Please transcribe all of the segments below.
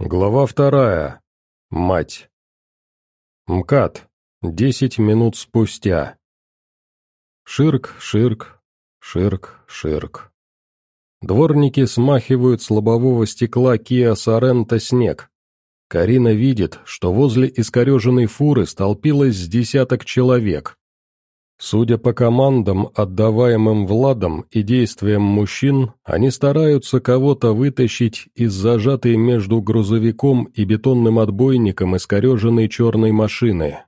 Глава вторая. Мать. МКАД. Десять минут спустя. Ширк, ширк, ширк, ширк. Дворники смахивают с лобового стекла Киа Соренто снег. Карина видит, что возле искореженной фуры столпилось с десяток человек. Судя по командам, отдаваемым Владом и действиям мужчин, они стараются кого-то вытащить из зажатой между грузовиком и бетонным отбойником искореженной черной машины.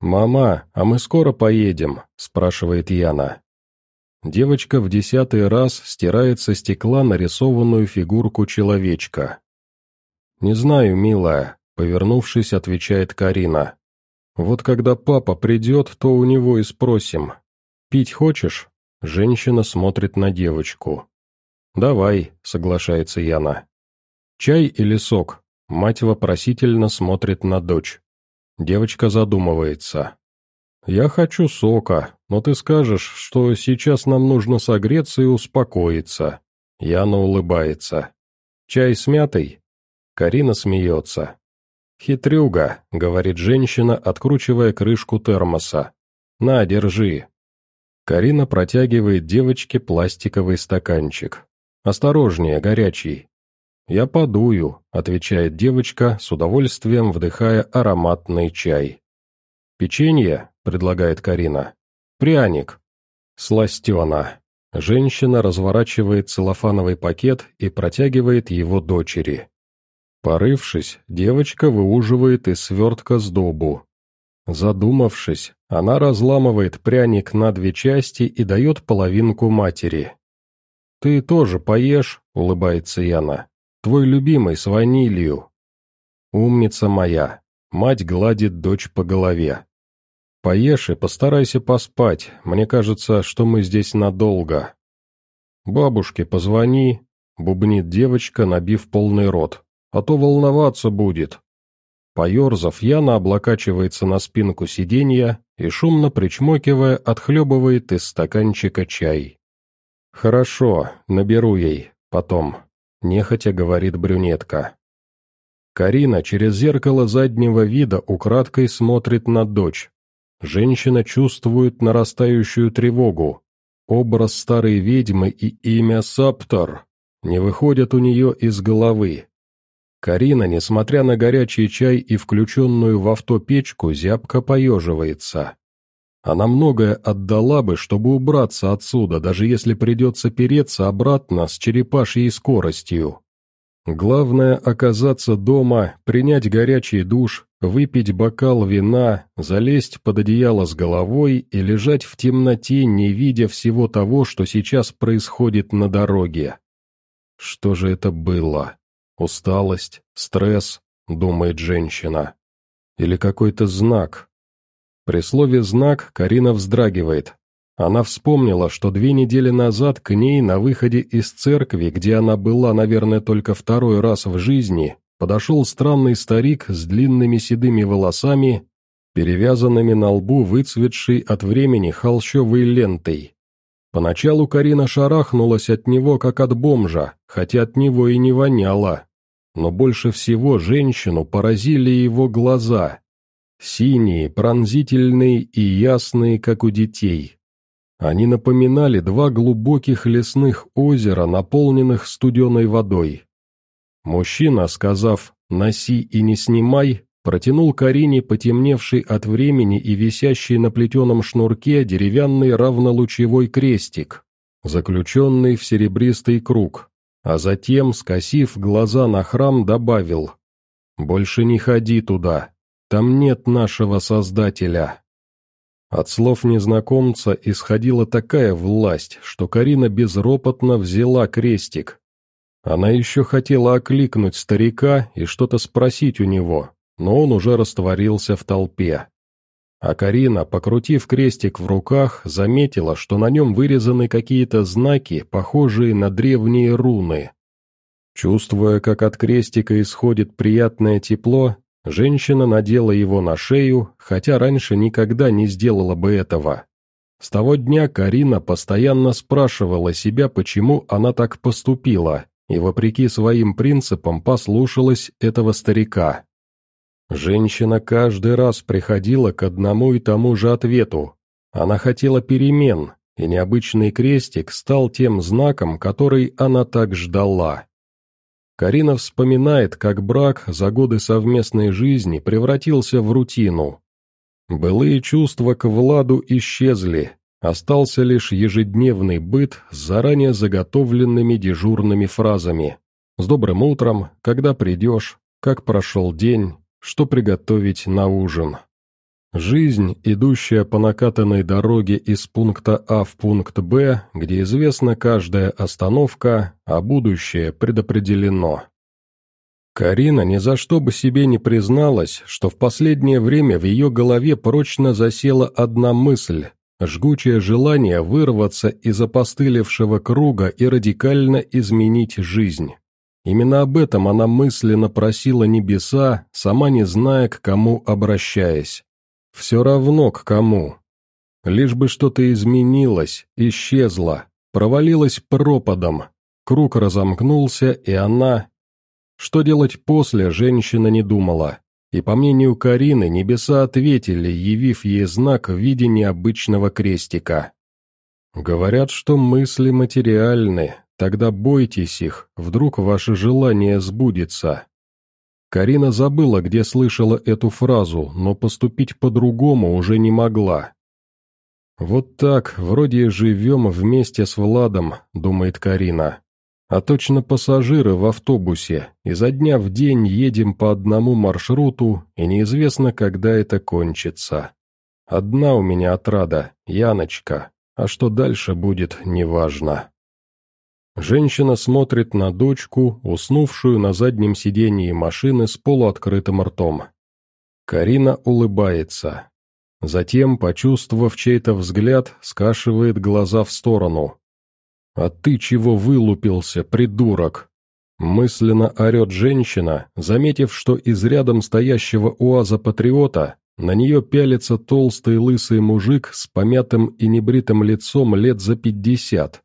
«Мама, а мы скоро поедем?» – спрашивает Яна. Девочка в десятый раз стирает со стекла нарисованную фигурку человечка. «Не знаю, милая», — повернувшись, отвечает Карина. Вот когда папа придет, то у него и спросим. «Пить хочешь?» Женщина смотрит на девочку. «Давай», — соглашается Яна. «Чай или сок?» Мать вопросительно смотрит на дочь. Девочка задумывается. «Я хочу сока, но ты скажешь, что сейчас нам нужно согреться и успокоиться». Яна улыбается. «Чай с мятой?» Карина смеется. «Хитрюга», — говорит женщина, откручивая крышку термоса. «На, держи». Карина протягивает девочке пластиковый стаканчик. «Осторожнее, горячий». «Я подую», — отвечает девочка, с удовольствием вдыхая ароматный чай. «Печенье?» — предлагает Карина. «Пряник». «Сластена». Женщина разворачивает целлофановый пакет и протягивает его дочери. Порывшись, девочка выуживает из свертка сдобу. Задумавшись, она разламывает пряник на две части и дает половинку матери. «Ты тоже поешь», — улыбается Яна. «Твой любимый с ванилью». «Умница моя», — мать гладит дочь по голове. «Поешь и постарайся поспать, мне кажется, что мы здесь надолго». «Бабушке позвони», — бубнит девочка, набив полный рот а то волноваться будет». Поерзав, Яна облокачивается на спинку сиденья и, шумно причмокивая, отхлебывает из стаканчика чай. «Хорошо, наберу ей, потом», — нехотя говорит брюнетка. Карина через зеркало заднего вида украдкой смотрит на дочь. Женщина чувствует нарастающую тревогу. Образ старой ведьмы и имя Саптор не выходят у нее из головы. Карина, несмотря на горячий чай и включенную в авто печку, зябко поеживается. Она многое отдала бы, чтобы убраться отсюда, даже если придется переться обратно с черепашьей скоростью. Главное — оказаться дома, принять горячий душ, выпить бокал вина, залезть под одеяло с головой и лежать в темноте, не видя всего того, что сейчас происходит на дороге. Что же это было? Усталость, стресс, думает женщина. Или какой-то знак. При слове «знак» Карина вздрагивает. Она вспомнила, что две недели назад к ней на выходе из церкви, где она была, наверное, только второй раз в жизни, подошел странный старик с длинными седыми волосами, перевязанными на лбу выцветшей от времени холщовой лентой. Поначалу Карина шарахнулась от него, как от бомжа, хотя от него и не воняло но больше всего женщину поразили его глаза. Синие, пронзительные и ясные, как у детей. Они напоминали два глубоких лесных озера, наполненных студеной водой. Мужчина, сказав «носи и не снимай», протянул Карине потемневший от времени и висящий на плетеном шнурке деревянный равнолучевой крестик, заключенный в серебристый круг а затем, скосив глаза на храм, добавил «Больше не ходи туда, там нет нашего Создателя». От слов незнакомца исходила такая власть, что Карина безропотно взяла крестик. Она еще хотела окликнуть старика и что-то спросить у него, но он уже растворился в толпе. А Карина, покрутив крестик в руках, заметила, что на нем вырезаны какие-то знаки, похожие на древние руны. Чувствуя, как от крестика исходит приятное тепло, женщина надела его на шею, хотя раньше никогда не сделала бы этого. С того дня Карина постоянно спрашивала себя, почему она так поступила, и, вопреки своим принципам, послушалась этого старика. Женщина каждый раз приходила к одному и тому же ответу. Она хотела перемен, и необычный крестик стал тем знаком, который она так ждала. Карина вспоминает, как брак за годы совместной жизни превратился в рутину. Былые чувства к Владу исчезли, остался лишь ежедневный быт с заранее заготовленными дежурными фразами. «С добрым утром», «Когда придешь», «Как прошел день», что приготовить на ужин. Жизнь, идущая по накатанной дороге из пункта А в пункт Б, где известна каждая остановка, а будущее предопределено. Карина ни за что бы себе не призналась, что в последнее время в ее голове прочно засела одна мысль, жгучее желание вырваться из опостылевшего круга и радикально изменить жизнь. Именно об этом она мысленно просила небеса, сама не зная, к кому обращаясь. Все равно к кому. Лишь бы что-то изменилось, исчезло, провалилось пропадом. Круг разомкнулся, и она... Что делать после, женщина не думала. И по мнению Карины, небеса ответили, явив ей знак в виде необычного крестика. Говорят, что мысли материальны, Тогда бойтесь их, вдруг ваше желание сбудется. Карина забыла, где слышала эту фразу, но поступить по-другому уже не могла. «Вот так, вроде живем вместе с Владом», — думает Карина. «А точно пассажиры в автобусе, изо дня в день едем по одному маршруту, и неизвестно, когда это кончится. Одна у меня отрада, Яночка, а что дальше будет, неважно». Женщина смотрит на дочку, уснувшую на заднем сидении машины с полуоткрытым ртом. Карина улыбается. Затем, почувствовав чей-то взгляд, скашивает глаза в сторону. «А ты чего вылупился, придурок?» Мысленно орет женщина, заметив, что из рядом стоящего УАЗа-патриота на нее пялится толстый лысый мужик с помятым и небритым лицом лет за пятьдесят.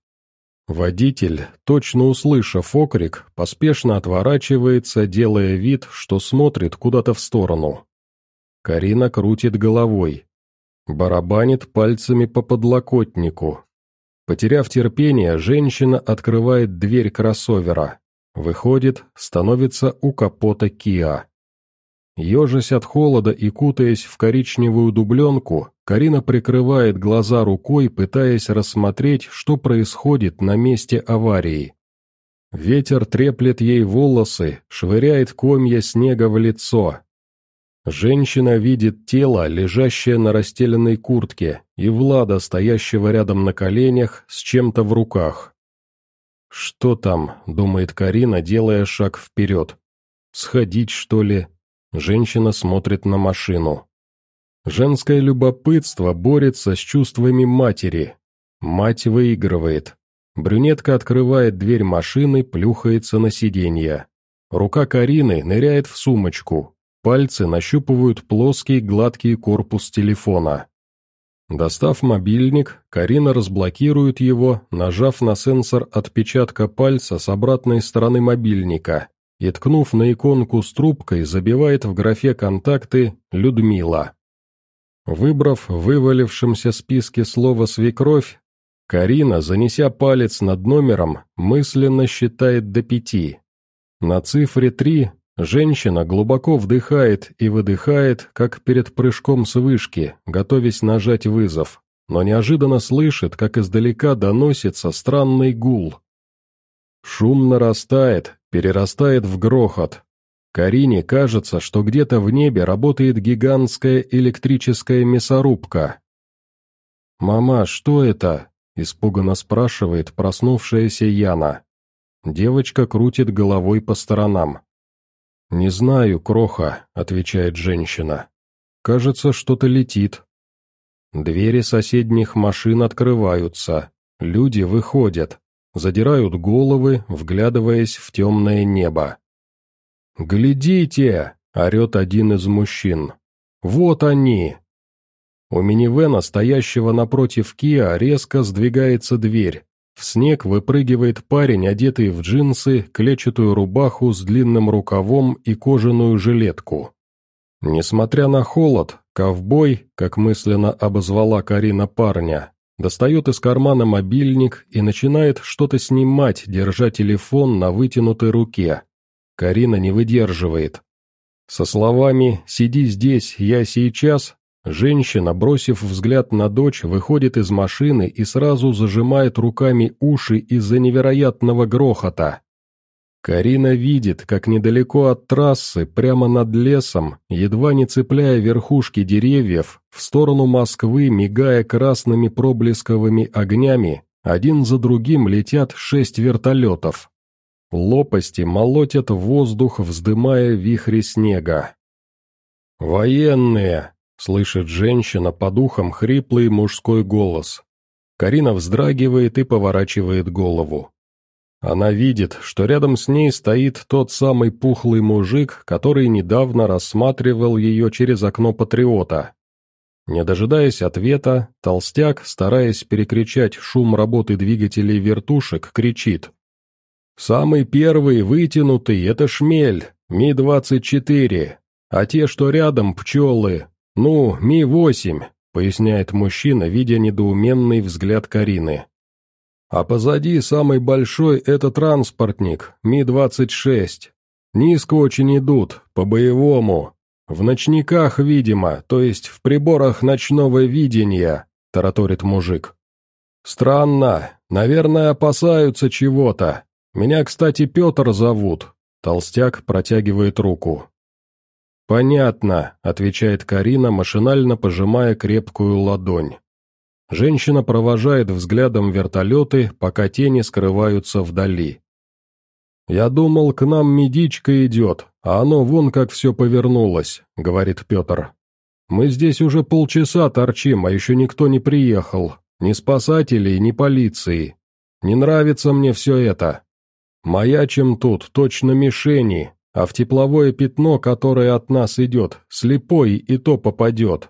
Водитель, точно услышав окрик, поспешно отворачивается, делая вид, что смотрит куда-то в сторону. Карина крутит головой. Барабанит пальцами по подлокотнику. Потеряв терпение, женщина открывает дверь кроссовера. Выходит, становится у капота Киа. Ежась от холода и кутаясь в коричневую дубленку, Карина прикрывает глаза рукой, пытаясь рассмотреть, что происходит на месте аварии. Ветер треплет ей волосы, швыряет комья снега в лицо. Женщина видит тело, лежащее на расстеленной куртке, и Влада, стоящего рядом на коленях, с чем-то в руках. «Что там?» — думает Карина, делая шаг вперед. «Сходить, что ли?» Женщина смотрит на машину. Женское любопытство борется с чувствами матери. Мать выигрывает. Брюнетка открывает дверь машины, плюхается на сиденье. Рука Карины ныряет в сумочку. Пальцы нащупывают плоский гладкий корпус телефона. Достав мобильник, Карина разблокирует его, нажав на сенсор отпечатка пальца с обратной стороны мобильника и, ткнув на иконку с трубкой, забивает в графе «Контакты» «Людмила». Выбрав в вывалившемся списке слово «свекровь», Карина, занеся палец над номером, мысленно считает до пяти. На цифре три женщина глубоко вдыхает и выдыхает, как перед прыжком с вышки, готовясь нажать вызов, но неожиданно слышит, как издалека доносится странный гул. Шум нарастает, перерастает в грохот. Карине кажется, что где-то в небе работает гигантская электрическая мясорубка. «Мама, что это?» – испуганно спрашивает проснувшаяся Яна. Девочка крутит головой по сторонам. «Не знаю, Кроха», – отвечает женщина. «Кажется, что-то летит». Двери соседних машин открываются. Люди выходят задирают головы, вглядываясь в темное небо. «Глядите!» — орет один из мужчин. «Вот они!» У минивэна, стоящего напротив Киа, резко сдвигается дверь. В снег выпрыгивает парень, одетый в джинсы, клетчатую рубаху с длинным рукавом и кожаную жилетку. Несмотря на холод, ковбой, как мысленно обозвала Карина парня, достает из кармана мобильник и начинает что-то снимать, держа телефон на вытянутой руке. Карина не выдерживает. Со словами «сиди здесь, я сейчас» Женщина, бросив взгляд на дочь, выходит из машины и сразу зажимает руками уши из-за невероятного грохота. Карина видит, как недалеко от трассы, прямо над лесом, едва не цепляя верхушки деревьев, в сторону Москвы, мигая красными проблесковыми огнями, один за другим летят шесть вертолетов. Лопасти молотят воздух, вздымая вихри снега. «Военные!» Слышит женщина по духам хриплый мужской голос. Карина вздрагивает и поворачивает голову. Она видит, что рядом с ней стоит тот самый пухлый мужик, который недавно рассматривал ее через окно патриота. Не дожидаясь ответа, толстяк, стараясь перекричать шум работы двигателей вертушек, кричит. «Самый первый вытянутый — это шмель, Ми-24, а те, что рядом, пчелы, «Ну, Ми-8», — поясняет мужчина, видя недоуменный взгляд Карины. «А позади самый большой — это транспортник, Ми-26. Низко очень идут, по-боевому. В ночниках, видимо, то есть в приборах ночного видения», — тараторит мужик. «Странно, наверное, опасаются чего-то. Меня, кстати, Петр зовут». Толстяк протягивает руку. «Понятно», — отвечает Карина, машинально пожимая крепкую ладонь. Женщина провожает взглядом вертолеты, пока тени скрываются вдали. «Я думал, к нам медичка идет, а оно вон как все повернулось», — говорит Петр. «Мы здесь уже полчаса торчим, а еще никто не приехал. Ни спасателей, ни полиции. Не нравится мне все это. Маячим тут, точно мишени, а в тепловое пятно, которое от нас идет, слепой и то попадет.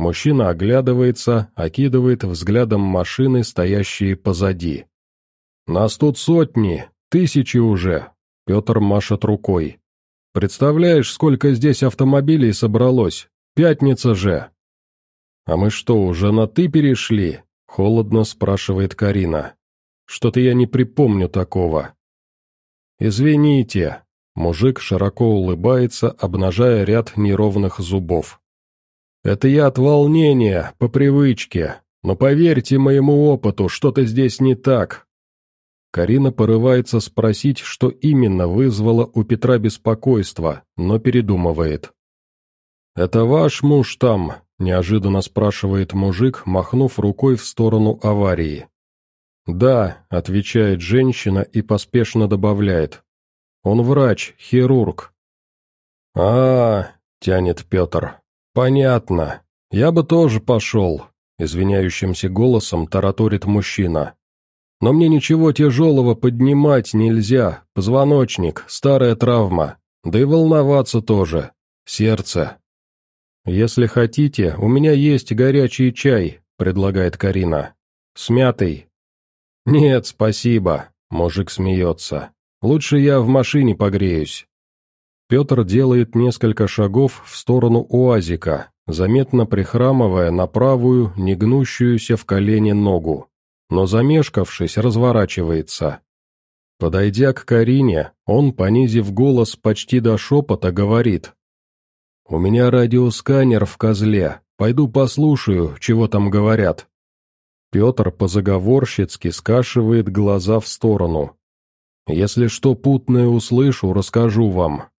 Мужчина оглядывается, окидывает взглядом машины, стоящие позади. «Нас тут сотни, тысячи уже», — Петр машет рукой. «Представляешь, сколько здесь автомобилей собралось? Пятница же!» «А мы что, уже на «ты» перешли?» — холодно спрашивает Карина. «Что-то я не припомню такого». «Извините», Мужик широко улыбается, обнажая ряд неровных зубов. «Это я от волнения, по привычке, но поверьте моему опыту, что-то здесь не так». Карина порывается спросить, что именно вызвало у Петра беспокойство, но передумывает. «Это ваш муж там?» – неожиданно спрашивает мужик, махнув рукой в сторону аварии. «Да», – отвечает женщина и поспешно добавляет. Он врач, хирург». А, -а, -а тянет Петр. «Понятно. Я бы тоже пошел», — извиняющимся голосом тараторит мужчина. «Но мне ничего тяжелого поднимать нельзя. Позвоночник, старая травма. Да и волноваться тоже. Сердце». «Если хотите, у меня есть горячий чай», — предлагает Карина. «С мятой». «Нет, спасибо», — мужик смеется. Лучше я в машине погреюсь». Петр делает несколько шагов в сторону УАЗика, заметно прихрамывая на правую, негнущуюся в колене ногу, но замешкавшись, разворачивается. Подойдя к Карине, он, понизив голос почти до шепота, говорит. «У меня радиосканер в козле, пойду послушаю, чего там говорят». Петр по-заговорщицки скашивает глаза в сторону, если что путное услышу, расскажу вам.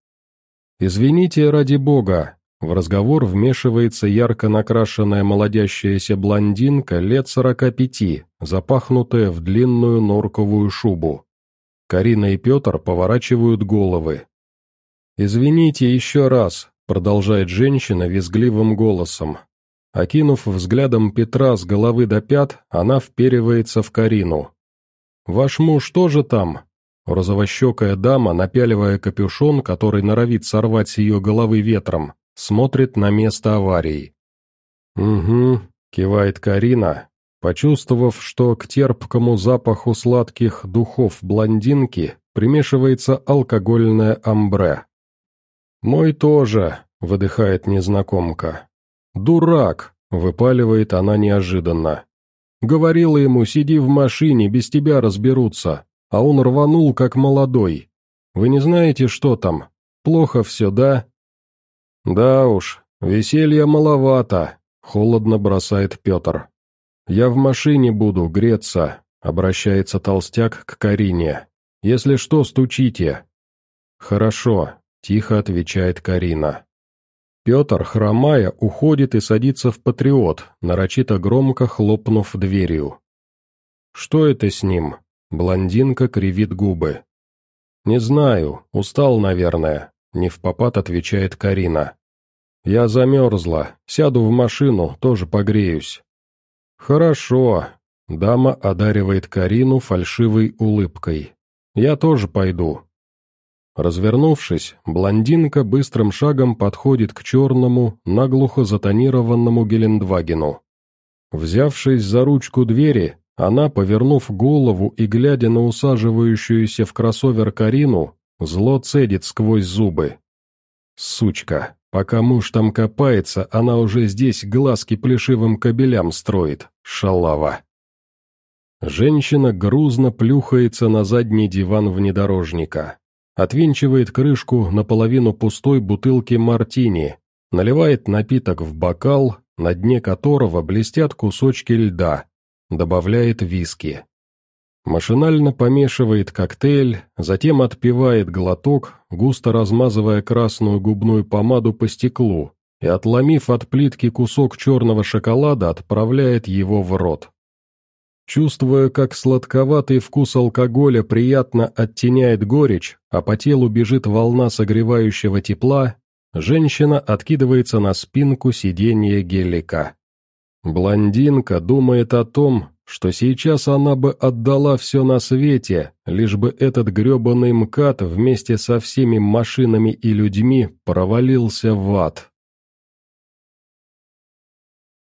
Извините ради бога, в разговор вмешивается ярко накрашенная молодящаяся блондинка лет сорока пяти, запахнутая в длинную норковую шубу. Карина и Петр поворачивают головы. «Извините еще раз», — продолжает женщина визгливым голосом. Окинув взглядом Петра с головы до пят, она вперивается в Карину. «Ваш муж тоже там?» Розовощекая дама, напяливая капюшон, который норовит сорвать с ее головы ветром, смотрит на место аварии. «Угу», — кивает Карина. почувствовав, что к терпкому запаху сладких духов блондинки примешивается алкогольное амбре. «Мой тоже», — выдыхает незнакомка. «Дурак», — выпаливает она неожиданно. Говорила ему, сиди в машине, без тебя разберутся, а он рванул, как молодой. Вы не знаете, что там? Плохо все, да? Да уж, веселья маловато, холодно бросает Петр. Я в машине буду греться, обращается толстяк к Карине. Если что, стучите. Хорошо, тихо отвечает Карина. Петр, хромая, уходит и садится в «Патриот», нарочито громко хлопнув дверью. «Что это с ним?» Блондинка кривит губы. «Не знаю, устал, наверное», — не в попад отвечает Карина. «Я замерзла, сяду в машину, тоже погреюсь». «Хорошо», — дама одаривает Карину фальшивой улыбкой. «Я тоже пойду, Развернувшись, блондинка быстрым шагом подходит к черному, наглухо затонированному Гелендвагену. Взявшись за ручку двери, она, повернув голову и глядя на усаживающуюся в кроссовер Карину, зло цедит сквозь зубы. «Сучка, пока муж там копается, она уже здесь глазки плешивым кабелям строит, шалава». Женщина грузно плюхается на задний диван внедорожника отвинчивает крышку наполовину пустой бутылки мартини, наливает напиток в бокал, на дне которого блестят кусочки льда, добавляет виски. Машинально помешивает коктейль, затем отпивает глоток, густо размазывая красную губную помаду по стеклу, и, отломив от плитки кусок черного шоколада, отправляет его в рот. Чувствуя, как сладковатый вкус алкоголя приятно оттеняет горечь, а по телу бежит волна согревающего тепла, женщина откидывается на спинку сиденья гелика. Блондинка думает о том, что сейчас она бы отдала все на свете, лишь бы этот гребаный МКАД вместе со всеми машинами и людьми провалился в ад.